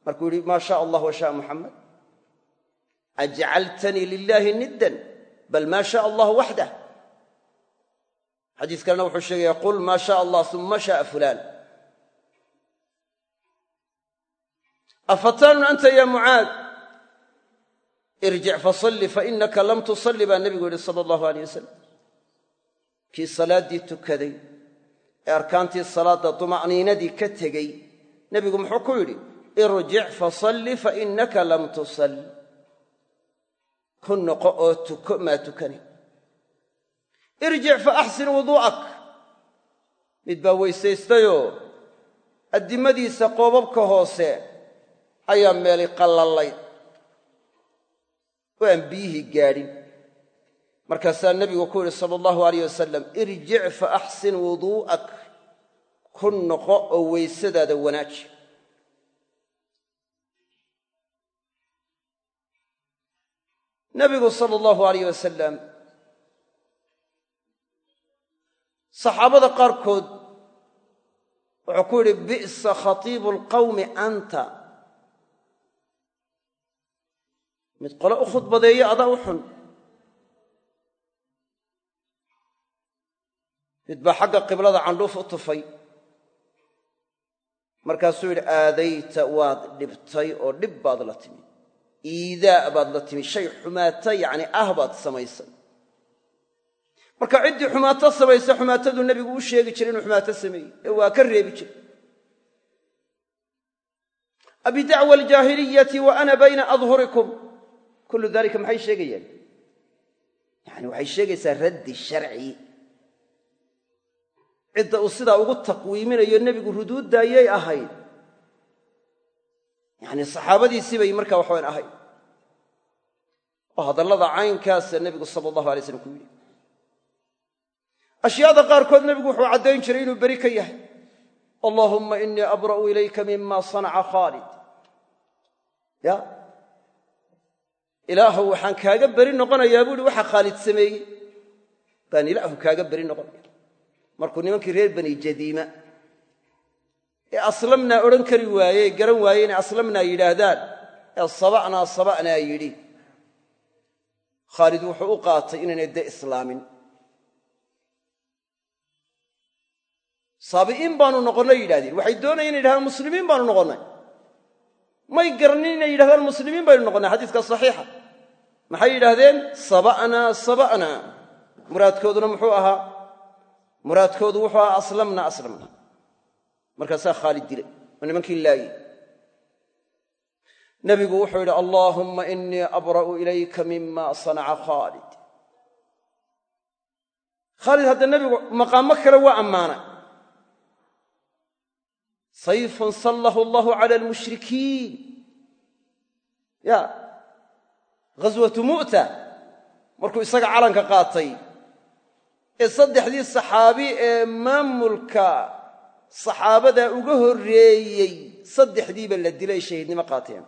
[SPEAKER 1] Markuu yidhi maa shaa allah wa muxamed ajcaltanii lilaahi niddan bal maa shaa allah waxdah xadiis kalena wuxuu sheegaya qul maa shaa allah uma shaaa fulaan. Afataanun anta ya mucaad irjic fasalli fainaka lam tusalli baa nebigu yidhi sala allahu aleyh wasalam kii salaaddii tukaday ee arkaantii salaadda duma'niinadii ka tegey nebigu muxuu ku yidhi irjic fasalli fainaka lam tusalli ku noqo oo tuko maa tukani. Irjic fa axsin wuduu'ak mid baa weysaystayoo addimadiisa qoobabka hoose ayaa meeli qallallayd oo biyihii gaadhin markaasaa nebigu ku yidhi sala allahu alayh wasalam irjic fa axsin wuduu'ak ku noqo oo weysadaada wanaaji. Nebigu sala allahu alayh wasalam saxaabada qaarkood wuxuu ku yidhi bi'sa khatiibu alqawmi anta. Mid qole u khudbadeeyo adaa u xun mid baa xagga qiblada candhuuf u tufay. Markaasuu yidhi aadayta waad dhibtay oo dhib baad la timi. Iidaa baad la timi. Shay xumaata yacni ah baad samaysay. Marka ciddii xumaato samaysa xumaataduu nebigu u sheegi jiray inuu xumaato sameeyey. Ee waa ka reebi jiray. Abidacwa aljaahiliyati wa ana bayna adhurikum. Kullu dalika maxay sheegayaan? Yani waxay sheegaysaa raddi sharci cidda uu sidaa ugu taqwiiminayo nebigu ruduuddaayay ahayd. Yacni saxaabadiisii bay markaa waxawan ahayd oo hadallada caynkaasa nebigu sala allahu alay slam ku yidhi. Ashyaada qaarkood nebigu wuxuu caddayn jiray inuu beri ka yahay. Allaahumma inii abra'u ilayka mima sanaca khaalid. Ya? Ilaahow waxaan kaaga beri noqonayaa buuhi waxa khaalid sameeyey. Baan ilaahu kaaga beri noqonaya markuu nimankii reer bani jadiima ee aslamnaa odhan kari waaye garan waaye inay aslamnaa yidhaahdaan. Ee saba'naa saba'naa yidhi. Khaalid wuxuu u qaatay inaynay de islaamin. Saabi'iin baanu noqonnay yidhahdeen waxay doonayeen inay yidhahdaan muslimiin baanu noqonnay. May garanin inay yidhahdaan muslimiin baynu noqonnay xadiiska saxiixa. Maxay yidhaahdeen? Saba'naa saba'naa. Muraadkooduna muxuu ahaa muraadkoodu wuxuu ahaa aslamna aslamna. Markaasaa khaalid dilay oo nimankii laayey nebigu wuxuu yidhi allaahumma inii abra'u ilayka mima sanaca khaalid. Khaalid hadda nebigu maqaamo kale waa ammaanay. Sayfun sallahu allahu cala almushrikiin. Ya ghaswatu mu'ta markuu isaga calanka qaatay ee saddexdii saxaabi ee maamulka saxaabada uga horreeyey saddexdiiba la dilay shahiidnimo qaateen.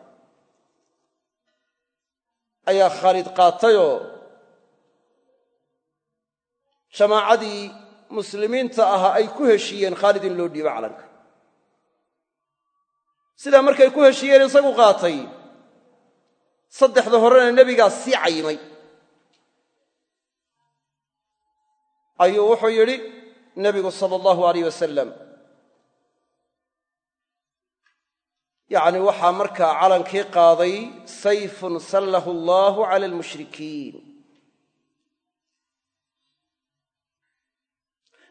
[SPEAKER 1] Ayaa khaalid qaatayoo jamaacadii muslimiinta ahaa ay ku heshiiyeen khaalid in loo dhiibo calanka. Sidaa markay ku heshiiyeen isagu qaatay saddexda horena nebigaa sii cayimay ayuu wuxuu yidhi nebigu sala allahu alayh wasalam yacni waxaa markaa calankii qaaday sayfun sallahu allahu cala almushrikiin.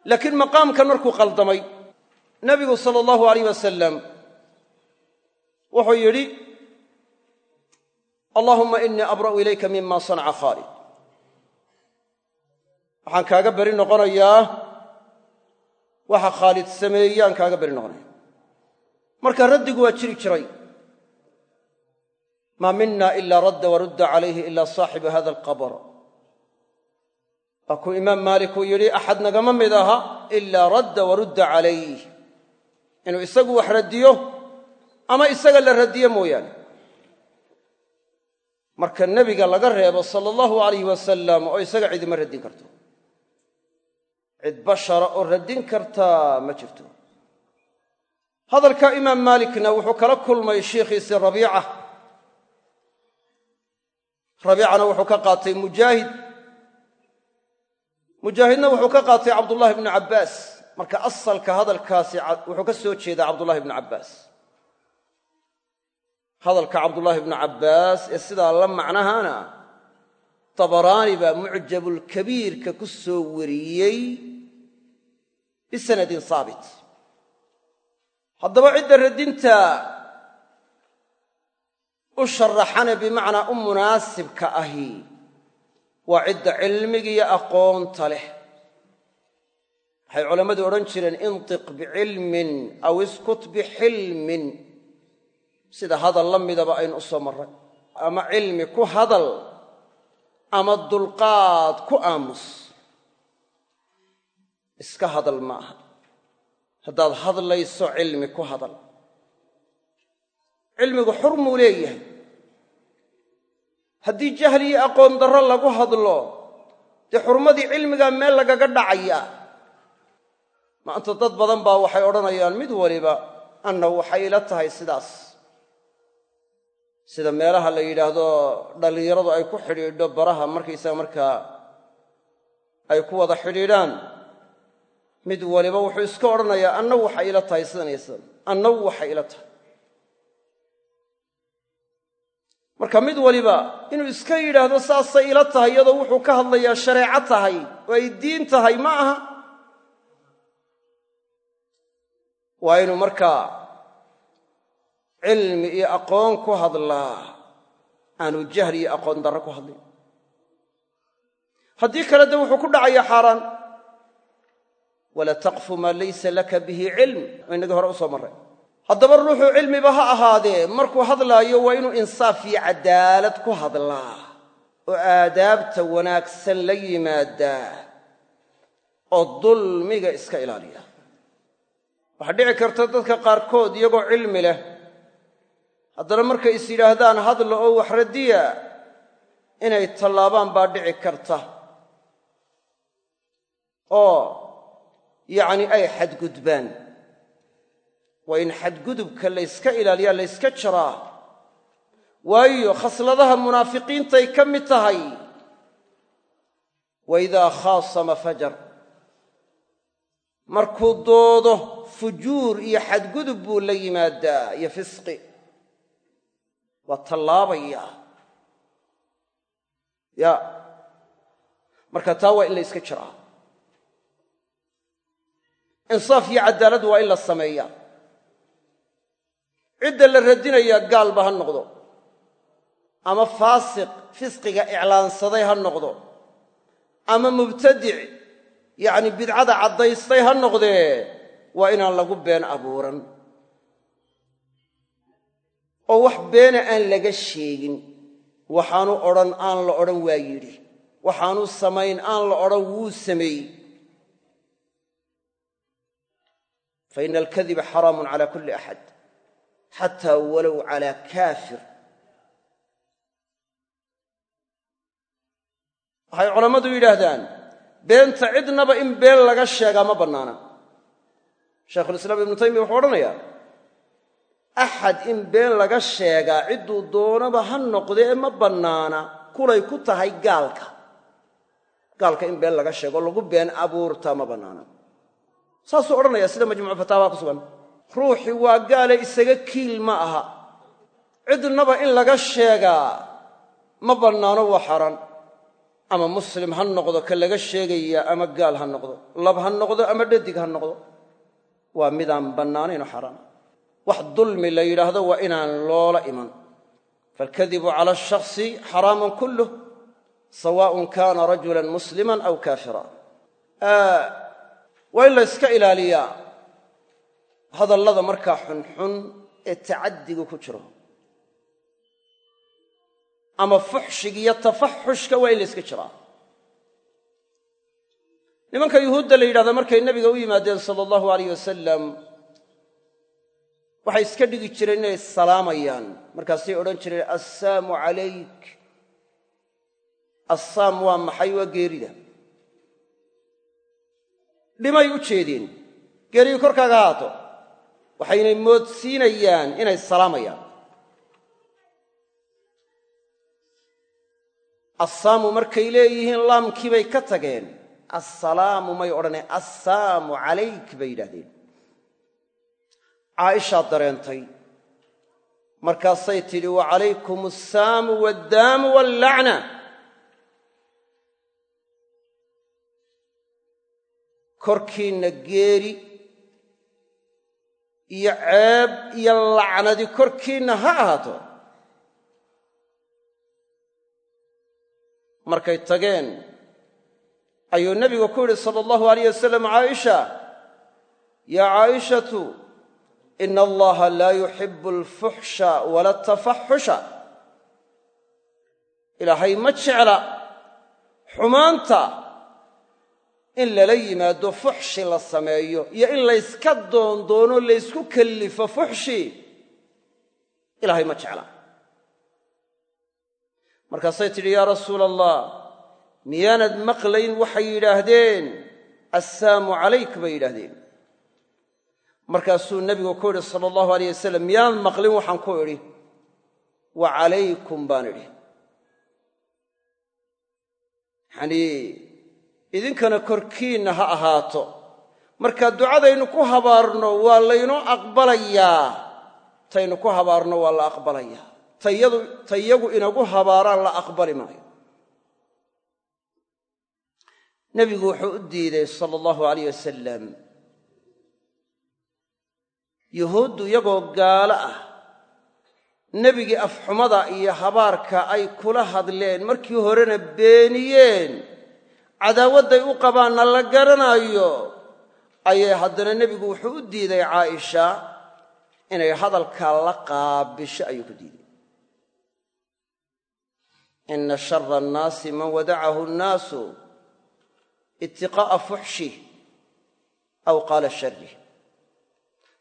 [SPEAKER 1] Laakiin maqaamkan markuu qaldamay nebigu sala allahu alayh wasalam wuxuu yidhi allaahumma inii abra'u ilayka mima sanaca khaalid waxaan kaaga beri noqonayaa waxa khaalid sameeyaan kaaga beri noqonaya. Marka raddigu waa jiri jiray. Maa mina ila radda warudda calayhi ila saaxibu hada alqabr. Waa kuu imaam maalik uu yidhi axad nagama mid aha ilaa radda warudda calayh inuu isagu wax raddiyo ama isaga la radiyo mooyaane. Marka nebiga laga reebo sala allahu alayh wasalam oo isaga cidima raddin karto cid bashara oo raddin kartaa ma jirto. Hadalka imaam maalikna wuxuu kala kulmay shiikhiisii rabiica. Rabiicana wuxuu ka qaatay mujaahid. Mujaahidna wuxuu ka qaatay cabdullahi bnu cabbaas. Marka asalka hadalkaasi wuxuu ka soo jeedaa cabdullahi bnu cabbaas. Hadalka cabdullaahi bnu cabbaas ee sidaa la macnahana tabaraani baa mucjabulkabiirka ku soo wariyey bisanadin saabit haddaba cidda radinta u sharaxane bimacnaa u munaasibka ahi waa cidda cilmigiiyo aqoonta leh waxay culammadu odhan jireen intiq bicilmin aw iskut bixilmin sida hadal la midaba aynu u soo marray ama cilmi ku hadal ama dulqaad ku aamus iska hadal ma aha haddaad hadlayso cilmi ku hadal. Cilmigu xurmuu leeyahay. Haddii jahli iyo aqoon darro lagu hadlo dee xurmadii cilmigaa meel lagaga dhacaya? Maanta dad badan baa waxay odhanayaan mid waliba annagu waxay ila tahay sidaas. Sida meelaha la yidhaahdo dhallinyaradu ay ku xidhiidho baraha markaysaga markaa ay ku wada xidhiidhaan mid waliba wuxuu iska odhanayaa annagu waxay ila tahay sidan iyo waxay ila tahay. Marka mid waliba inuu iska yidhaahdo saasay ila tahay iyadoo wuxuu ka hadlayaa shareeco tahay oo ay diin tahay ma aha. Waa inuu markaa cilmi iyo aqoon ku hadlaa aanu jahli iyo aqoon darro ku hadlin. Haddii kale de wuxuu ku dhacayaa xaaraan wala taqfu maa laysa laka bihi cilm. Oo innagii hore u soo marray. Haddaba ruuxuu cilmiba ha ahaadee markuu hadlaayo waa inuu insaaf iyo caddaalad ku hadlaa oo aadaabta wanaagsan la yimaadaa oo dulmiga iska ilaaliya. Waxaa dhici karta dadka qaarkood iyagoo cilmi leh haddana markay is yidhaahdaan hadla oo wax radiya inay tallaabaan baa dhici karta. Oo yacni ay xadgudbaan. Waa in xadgudubka layska ilaaliyaa layska jaraa. Waayo khasladaha munaafiqiintay ka mid tahay. Wa idaa khaasama fajar. Markuu doodo fujuur iyo xadgudub buu la yimaadaa iyo fisqi. Waa tallaabaya. Ya. Marka taa waa in la yska jiraa insaaf iyo caddaalad waa in la sameeyaa. Cidda la radinayaa gaalba ha noqdo. Ama faasiq fisqiga iclaansaday ha noqdo. Ama mubtadic yacni bidcada caddaystay ha noqdee waa inaan lagu been abuuran. Oo wax beena aan laga sheegin waxaanu odhan aan la odhan waa yidhi. Waxaanu samayn aan la odhan wuu sameeyey fa ina alkadiba xaraamun cala kulli axad xataa walow calaa kaafir waxay culammadu yidhaahdaan beenta cidnaba in been laga sheegaa ma bannaana. Shaykhulislaam ibnu taymiya wuxuu odhanayaa axad in been laga sheegaa cidduu doonaba ha noqde ee ma bannaana kulay ku tahay gaalka. Gaalka in been laga sheego lagu been abuurtaa ma bannaana saasuu odhanaya sida majmuucu fataawa ku sugan. Ruuxii waa gaale isaga kiil ma aha. Cidnaba in laga sheegaa ma bannaano waa xaaraan. Ama muslim ha noqdo ka laga sheegaya ama gaal ha noqdo lab ha noqdo ama dhadig ha noqdo waa midaan bannaanaynoo xaaraan. Wax dulmi la yidhaahdo waa inaan loola iman. Faalkadibu cala ashakhsi xaraamun kulluh sawaaءun kaana rajulan musliman aw kaafira waa in la yska ilaaliyaa hadallada markaa xunxun ee tacaddigu ku jiro. Ama fuxshiga iyo tafaxushka waa in la yska jiraa. Nimanka yuhuudda la yidhahda markay nebiga u yimaadeen sala allahu alayh wasalam waxay iska dhigi jireen inay salaamayaan. Markaasay odhan jireen assaamu calayk assaam waa maxay waa geerida dhimay u jeedeen geeriyu korkaaga haato waxaynay moodsiinayaan inay salaamayaan assaamu markay leeyihiin laamkii bay ka tageen. Assalaamu may odhaneen assaamu calayk bay yidhahdeen caaishaa dareentay. Markaasay tidhi wa calaykum assaamu waaddaamu wallacna korkiinna geeri iyo ceeb iyo lacnadi korkiinna ha ahaato. Markay tageen ayuu nebigu ku yidhi sala allahu alayh wasalam caaisha yaa caa'ishatu ina allaha laa yuxibu alfuxsha wala atafaxusha ilaahay ma jecla xumaanta in lala yimaado fuxshi la sameeyo iyo in layska doondoono laysku kellifo fuxshi ilaahay ma jecla. Markaasay tidhi yaa rasuula allah miyaanad maqlayn waxay yidhaahdeen? Assaamu calayk bay yidhaahdeen. Markaasuu nebigu ku yidhi sala allahu alayh wasalam miyaanad maqlin waxaan ku idhi? Wa calaykum baan idhi idinkana korkiinna ha ahaato. Marka ducadaynu ku habaarno waa laynoo aqbalayaa. Taynu ku habaarno waa la aqbalayaa. Tayagu inagu habaaraan la aqbali maayo. Nebigu wuxuu u diiday sala allahu alayh wasalam yuhuuddu iyagoo gaalo ah nebigii afxumada iyo habaarka ay kula hadleen markii horena beeniyeen cadaawadday u qabaanna la garanayo ayay haddana nebigu wuxuu u diiday caaisha inay hadalkaa la qaabisho ayuu ku diiday. Ina shara annaasi man wadacahu nnaasu itiqaa'a fuxshih aw qaala sharih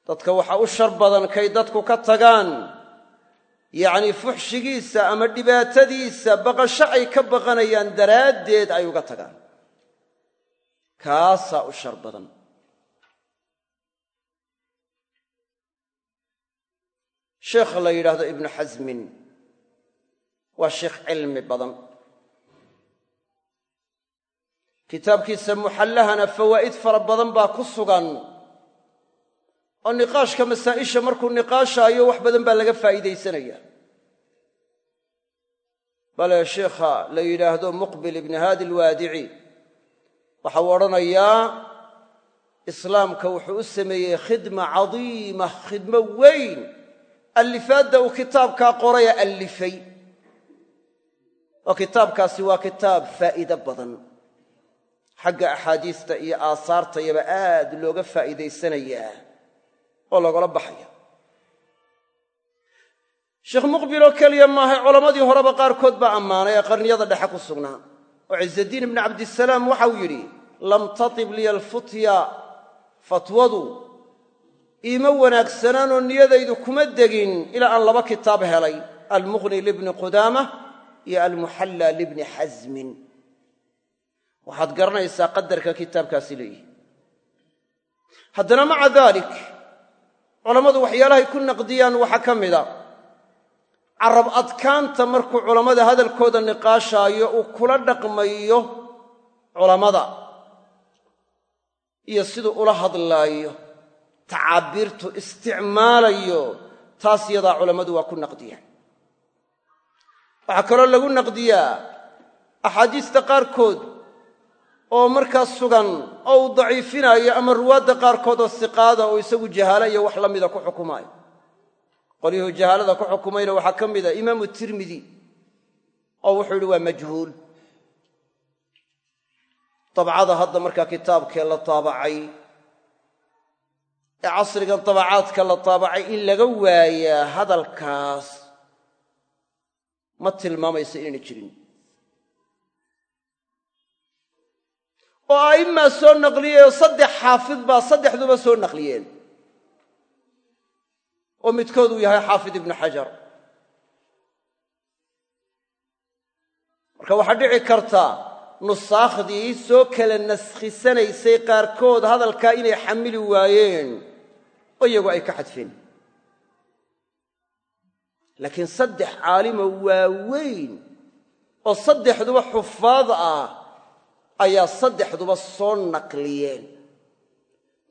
[SPEAKER 1] dadka waxaa u shar badan kay dadku ka tagaan yacnii fuxshigiisa ama dhibaatadiisa baqasho ay ka baqanayaan daraaddeed ay uga tagaan kaasaa u shar badan. Sheekha la yidhaahdo ibnu xasmin waa sheekh cilmi badan. Kitaabkiisa muxallahana fawaa'id fara badan baa ku sugan oo niqaashka masaa'isha markuu niqaashaayo wax badan baa laga faa'iidaysanaya. Bale sheikha la yidhaahdo muqbil ibni haadi alwaadici waxa uu odhanayaa islaamka wuxuu u sameeyey khidma cadiima khidmo weyn. Allifaadda uu kitaabkaa qoraya allifay. Oo kitaabkaasi waa kitaab faa'iido badan. Xagga axaadiista iyo aasaartayaba aad looga faa'iidaysanayaa oo lagala baxaya. Sheekh muqbil oo keliya maahay culammadii horeba qaarkood baa ammaanay ee qarniyada dhexe ku sugnaa oo ciisadiin ibni cabdisalaam waxau yidhi lam tatib liya alfutya fatwadu iima wanaagsanaanoo niyadaydu kuma degin ilaa aan laba kitaab helay almughni libni qudaamah iyo almuxalla libni xasmin waxaad garanaysaa qadarka kitaabkaasi leeyihi. Haddana maca daalik culammadu waxyaalahay ku naqdiyaan waxaa ka mida carab adkaanta markuu culammada hadalkooda niqaashaayo uu kula dhaqmayo culammada iyo siduu ula hadlaayo tacaabiirtu isticmaalayo taas yadaa culammadu waa ku naqdiyaan. Waxaa kaloo lagu naqdiyaa axaadiista qaarkood oo markaas sugan oo uu daciifinaayo ama ruwaadda qaarkood oo siqaada oo isagu jahaala iyo wax la mida ku xukumaayo qolyuhuu jahaalada ku xukumayna waxaa ka mida imaamu tirmidi oo wuxuu yidhi waa majhuul. Dabcada hadda markaa kitaabkee la taabacay ee casrigan dabacaadka la taabacay in laga waayaa hadalkaas ma tilmaamayso inayna jirin. Oo a'immaa soo naqliyeyoo saddex xaafid baa saddexduba soo naqliyeen oo midkood uu yahay xaafid ibnu xajar. Marka waxaa dhici karta nusaakhdii soo kala naskhisanaysay qaarkood hadalkaa inay xamili waayeen oo iyagu ay ka xadfeen. Laakiin saddex caalimo waaweyn oo saddexduba xufaad ah ayaa saddexduba soo naqliyeen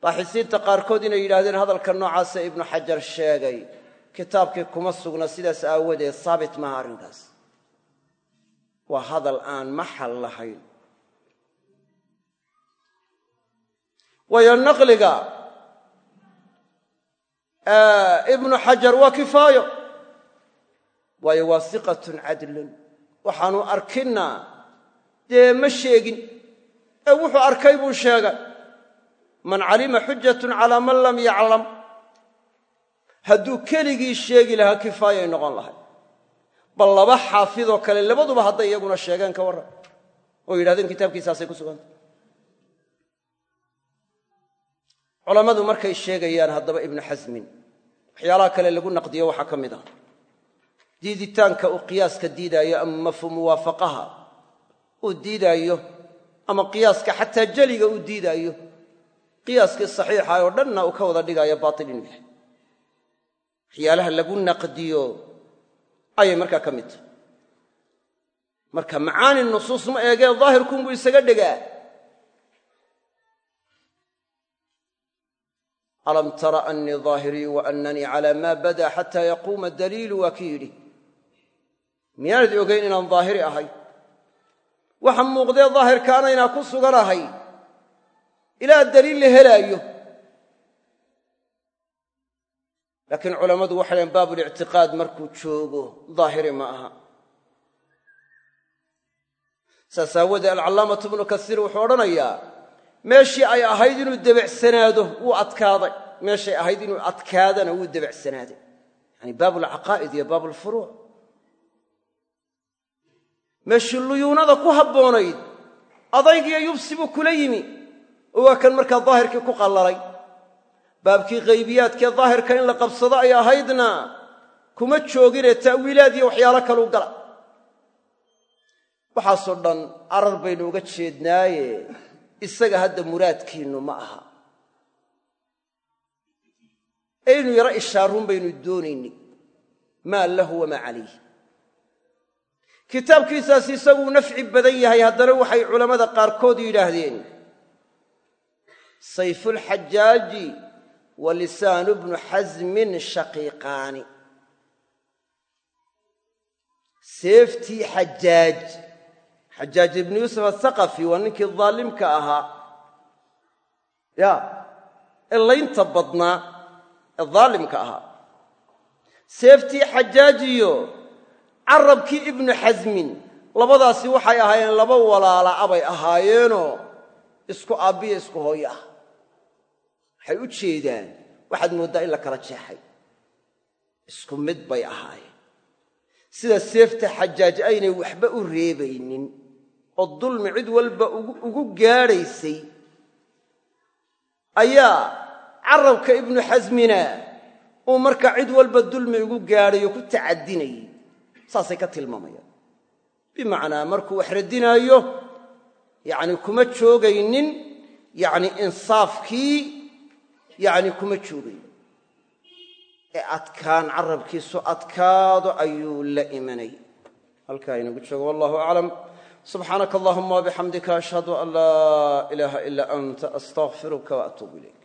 [SPEAKER 1] baaxisiinta qaarkood inay yidhaahdeen hadalka noocaasa ibnu xajar sheegay kitaabkii kuma sugna sidaas aawadeed saabit maaha arrinkaas. Waa hadal aan maxal lahayn. Waayo naqliga ibnu xajar waa kifaayo. Waayo waa siqatun cadlun. Waxaanu arkinnaa dee ma sheegin. Ee wuxuu arkay buu sheegay man calima xujatun calaa man lam yaclam hadduu keligii sheegi lahaa kifaayay noqon lahay. Bal laba xaafidoo kale labaduba hadday iyaguna sheegeen ka warran oo yidhahdeen kitaabkiisaasay ku suganta culammadu markay sheegayaan haddaba ibnu xasmin waxyaalaha kale lagu naqdiyo waxaa ka mid ah. Diiditaanka uu qiyaaska diidaayo ama mafhuum muwaafaqaha uu diidaayo ama qiyaaska xataa jeliga uu diidaayo qiyaaskii saxiixa oo dhanna uu ka wada dhigaayo baatil inuu yahay. Waxyaalaha lagu naqdiyo ayay markaa ka mid tahay. Marka macaani nusuus ma eegee daahirkuunbuu isaga dhegaa. Alam tara anii daahirii wa annanii calaa maa badaa xataa yaquuma daliilu waa ki yidhi. Miyaanad ogayn inaan daahiri ahay? Waxa muuqdee daahirkaana inaan ku suganahay ilaa daliil la helaayo. Laakiin culammadu waxay dhahen baabulictiqaad markuu joogo daahiri ma aha. Saas aawoodee alcallaamatu ibnu kasiir wuxuu odhanayaa meeshii ay ahayd inuu debecsanaado wuu adkaaday. Meeshay ahayd inuu adkaadana wuu debecsanaaday yani baabulcaqaa'id iyo baabulfuruuc meeshii luyuunada ku habboonayd adaygiyo yubsi buu kula yimi waa kan markaa daahirkii ku qallalay baabkii qaybiyaadkee daahirka in la qabsado ay ahaydna kuma joogine ta'wiilaad iyo waxyaalo kaluu gala. Waxaasoo dhan arar baynu uga jeednaaye isaga hadda muraadkiinnu ma aha. Ee inu yaro ishaaruun baynu doonaynay maa lahu wamaa calayh kitaabkiisaas isaguu nafci badan yahay haddana waxay culammada qaarkood yidhaahdeen sayfulxajaaji wa lisaanu bnu xasmin shaqiiqaani. Seeftii xajaaj xajaaj ibnu yuusuf athaqafi waa ninkii daalimka ahaa. Ya ee laynta badnaa ee daalimka ahaa. Seeftii xajaajiyo carabkii ibnu xasmin labadaasi waxay ahaayeen laba walaala abay ahaayeenoo isku aabbiya isku hooyo ah waxay u jeedaan waxaad mooddaa in la kala jeexay. Isku mid bay ahaayeen. Sida seefta xajaaj aynay waxba u reebaynin oo dulmi cid walba ugu gaadhaysay ayaa carabka ibnu xasmina uu markaa cid walba dulmi ugu gaadhayo ku tacadinayay. Saasay ka tilmaamayaan. Bimacnaa markuu wax radinaayo yacni kuma joogaynin yacni insaafkii yacni kuma joogayn. Ee adkaan carabkiisu adkaado ayuu la imanay. Halkaa inagu joogo wallahu aclam. Subxaanaka allahuma wabixamdika ashhadu an laa ilaaha ilaa anta astaqfiruka waatuubu ilayk